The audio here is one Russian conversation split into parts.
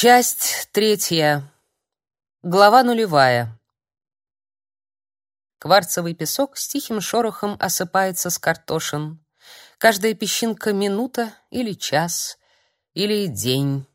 Часть третья. Глава нулевая. Кварцевый песок с тихим шорохом осыпается с картошин. Каждая песчинка минута или час, или день.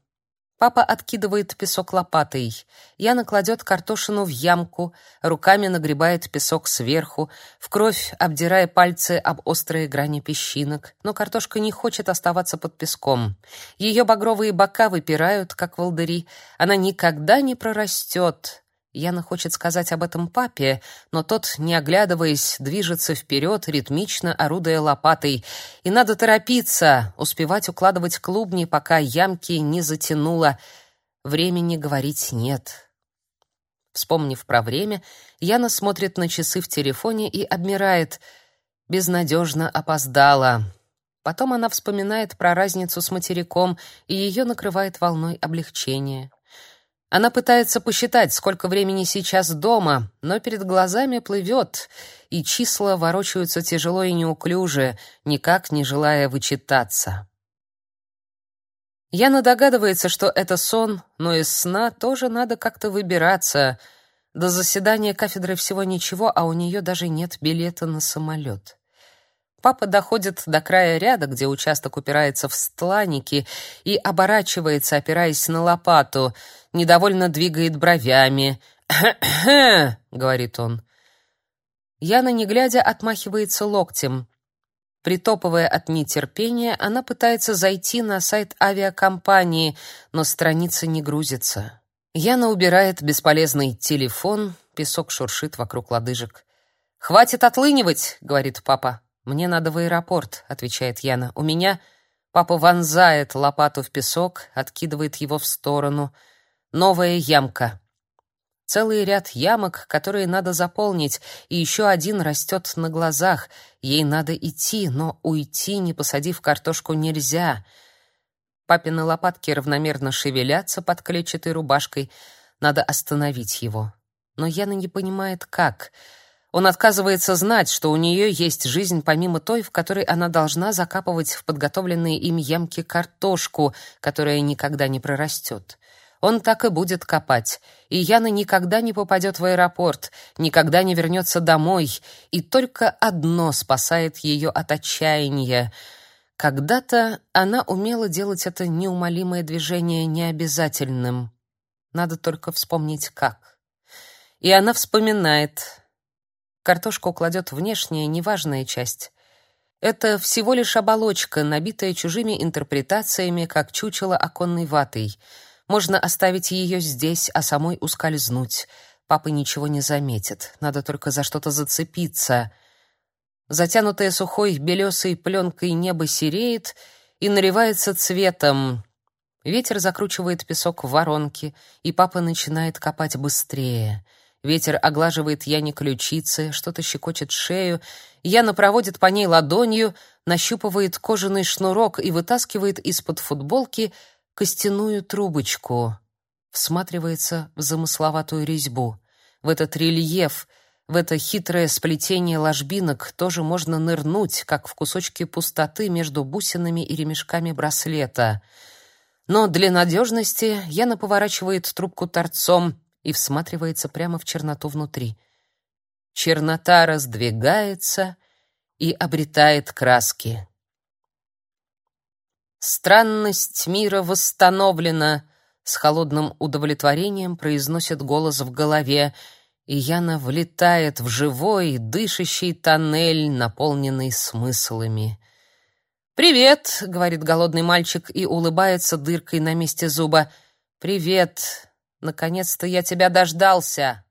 Папа откидывает песок лопатой. Яна кладет картошину в ямку, руками нагребает песок сверху, в кровь обдирая пальцы об острые грани песчинок. Но картошка не хочет оставаться под песком. Ее багровые бока выпирают, как волдыри. Она никогда не прорастет. Яна хочет сказать об этом папе, но тот, не оглядываясь, движется вперед, ритмично орудуя лопатой. И надо торопиться, успевать укладывать клубни, пока ямки не затянуло. Времени говорить нет. Вспомнив про время, Яна смотрит на часы в телефоне и обмирает. Безнадежно опоздала. Потом она вспоминает про разницу с материком, и ее накрывает волной облегчения. Она пытается посчитать, сколько времени сейчас дома, но перед глазами плывет, и числа ворочаются тяжело и неуклюже, никак не желая вычитаться. Яна догадывается, что это сон, но из сна тоже надо как-то выбираться. До заседания кафедры всего ничего, а у нее даже нет билета на самолет. Папа доходит до края ряда, где участок упирается в стланники, и оборачивается, опираясь на лопату — недовольно двигает бровями. «Кхе-кхе», — говорит он. Яна, не глядя, отмахивается локтем. Притопывая от нетерпения, она пытается зайти на сайт авиакомпании, но страница не грузится. Яна убирает бесполезный телефон, песок шуршит вокруг лодыжек. «Хватит отлынивать», — говорит папа. «Мне надо в аэропорт», — отвечает Яна. «У меня...» Папа вонзает лопату в песок, откидывает его в сторону — Новая ямка. Целый ряд ямок, которые надо заполнить, и еще один растет на глазах. Ей надо идти, но уйти, не посадив картошку, нельзя. Папины лопатки равномерно шевелятся под клетчатой рубашкой. Надо остановить его. Но Яна не понимает, как. Он отказывается знать, что у нее есть жизнь помимо той, в которой она должна закапывать в подготовленные им ямки картошку, которая никогда не прорастет. Он так и будет копать. И Яна никогда не попадет в аэропорт, никогда не вернется домой, и только одно спасает ее от отчаяния. Когда-то она умела делать это неумолимое движение необязательным. Надо только вспомнить как. И она вспоминает. Картошку кладет внешняя, неважная часть. Это всего лишь оболочка, набитая чужими интерпретациями, как чучело оконной ватой — можно оставить ее здесь, а самой ускользнуть. Папа ничего не заметит. Надо только за что-то зацепиться. Затянутое сухой белесой пленкой небо сереет и наливается цветом. Ветер закручивает песок в воронки, и папа начинает копать быстрее. Ветер оглаживает Яне ключицы, что-то щекочет шею. Яна проводит по ней ладонью, нащупывает кожаный шнурок и вытаскивает из-под футболки костяную трубочку, всматривается в замысловатую резьбу. В этот рельеф, в это хитрое сплетение ложбинок тоже можно нырнуть, как в кусочки пустоты между бусинами и ремешками браслета. Но для надежности Яна поворачивает трубку торцом и всматривается прямо в черноту внутри. Чернота раздвигается и обретает краски. Странность мира восстановлена, с холодным удовлетворением произносит голос в голове, и Яна влетает в живой, дышащий тоннель, наполненный смыслами. «Привет!» — говорит голодный мальчик и улыбается дыркой на месте зуба. «Привет! Наконец-то я тебя дождался!»